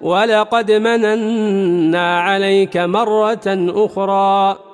ولقد مننا عليك مرة أخرى.